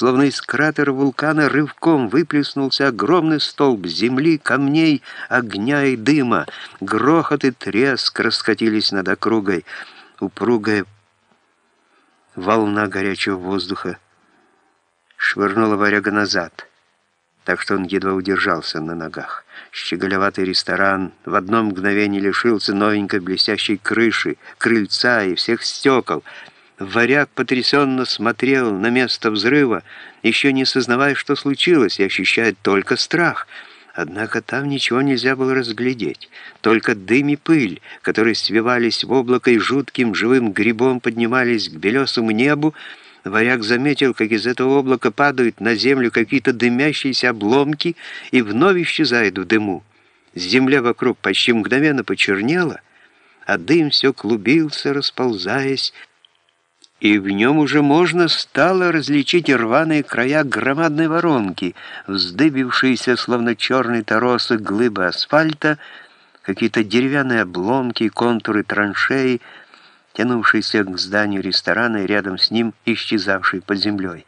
словно из кратера вулкана рывком выплеснулся огромный столб земли, камней, огня и дыма. Грохот и треск раскатились над округой. Упругая волна горячего воздуха швырнула варяга назад, так что он едва удержался на ногах. Щеголеватый ресторан в одно мгновение лишился новенькой блестящей крыши, крыльца и всех стекол. Варяг потрясенно смотрел на место взрыва, еще не сознавая, что случилось, и ощущая только страх. Однако там ничего нельзя было разглядеть. Только дым и пыль, которые свивались в облако и жутким живым грибом поднимались к белесому небу, Варяг заметил, как из этого облака падают на землю какие-то дымящиеся обломки и вновь исчезают в дыму. Земля вокруг почти мгновенно почернела, а дым все клубился, расползаясь, и в нем уже можно стало различить рваные края громадной воронки, вздыбившиеся, словно черные торосы глыбы асфальта, какие-то деревянные обломки, контуры траншеи, тянувшийся к зданию ресторана и рядом с ним исчезавший под землей.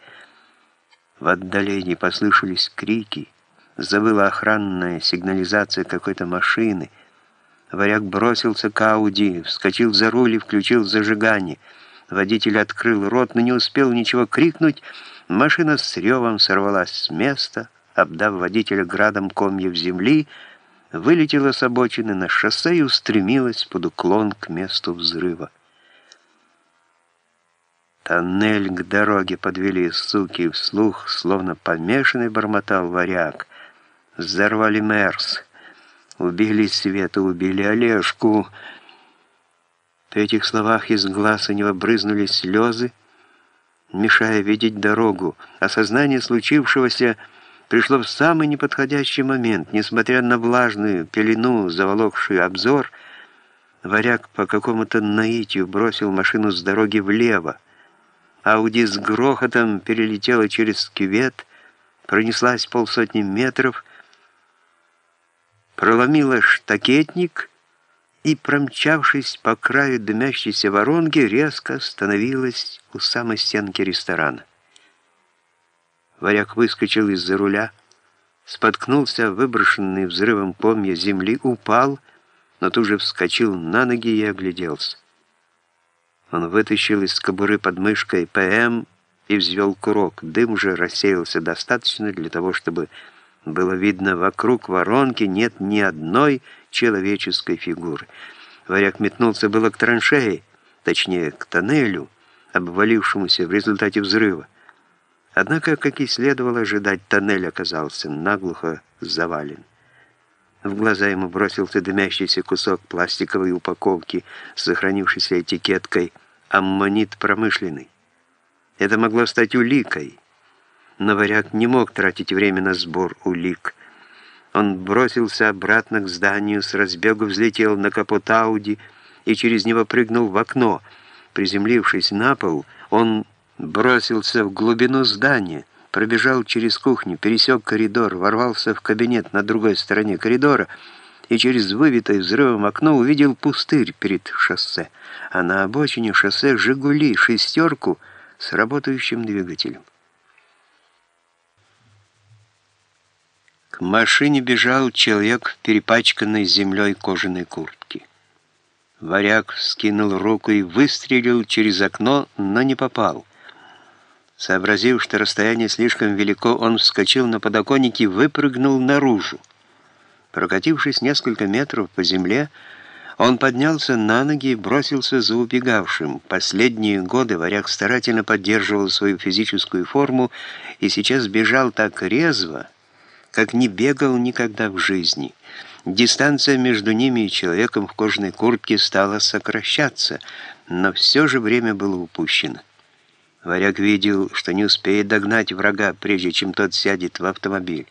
В отдалении послышались крики, завыла охранная сигнализация какой-то машины. Варяг бросился к Ауди, вскочил за руль и включил зажигание. Водитель открыл рот, но не успел ничего крикнуть. Машина с ревом сорвалась с места, обдав водителя градом комьев земли, вылетела с обочины на шоссе и устремилась под уклон к месту взрыва. Тоннель к дороге подвели суки, вслух, словно помешанный бормотал варяг. Взорвали Мерс. Убили Света, убили Олежку. При этих словах из глаз у него брызнули слезы, мешая видеть дорогу. Осознание случившегося пришло в самый неподходящий момент. Несмотря на влажную пелену, заволокшую обзор, варяг по какому-то наитию бросил машину с дороги влево. Ауди с грохотом перелетела через кювет, пронеслась полсотни метров, проломила штакетник и, промчавшись по краю дымящейся воронки, резко остановилась у самой стенки ресторана. Варяг выскочил из-за руля, споткнулся, выброшенный взрывом помья земли, упал, но тут же вскочил на ноги и огляделся. Он вытащил из кобуры под мышкой ПМ и взвел курок. Дым уже рассеялся достаточно для того, чтобы было видно, вокруг воронки нет ни одной человеческой фигуры. Варяг метнулся было к траншее, точнее, к тоннелю, обвалившемуся в результате взрыва. Однако, как и следовало ожидать, тоннель оказался наглухо завален. В глаза ему бросился дымящийся кусок пластиковой упаковки с сохранившейся этикеткой «Аммонит промышленный». Это могло стать уликой, но варяг не мог тратить время на сбор улик. Он бросился обратно к зданию, с разбегу взлетел на капот Ауди и через него прыгнул в окно. Приземлившись на пол, он бросился в глубину здания, пробежал через кухню, пересек коридор, ворвался в кабинет на другой стороне коридора и через выбитое взрывом окно увидел пустырь перед шоссе, а на обочине шоссе «Жигули» шестерку с работающим двигателем. К машине бежал человек в перепачканной землей кожаной куртке. Варяг скинул руку и выстрелил через окно, но не попал. Сообразив, что расстояние слишком велико, он вскочил на подоконник и выпрыгнул наружу. Прокатившись несколько метров по земле, он поднялся на ноги и бросился за убегавшим. Последние годы варяг старательно поддерживал свою физическую форму и сейчас бежал так резво, как не бегал никогда в жизни. Дистанция между ними и человеком в кожаной куртке стала сокращаться, но все же время было упущено. Варяг видел, что не успеет догнать врага, прежде чем тот сядет в автомобиль.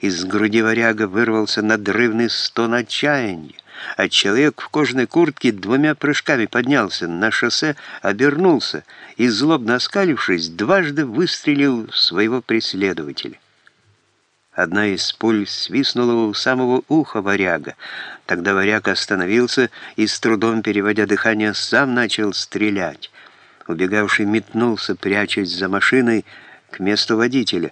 Из груди варяга вырвался надрывный стон отчаяния, а человек в кожаной куртке двумя прыжками поднялся на шоссе, обернулся и, злобно оскалившись, дважды выстрелил в своего преследователя. Одна из пуль свистнула у самого уха варяга. Тогда варяг остановился и, с трудом переводя дыхание, сам начал стрелять. Убегавший метнулся, прячась за машиной, к месту водителя.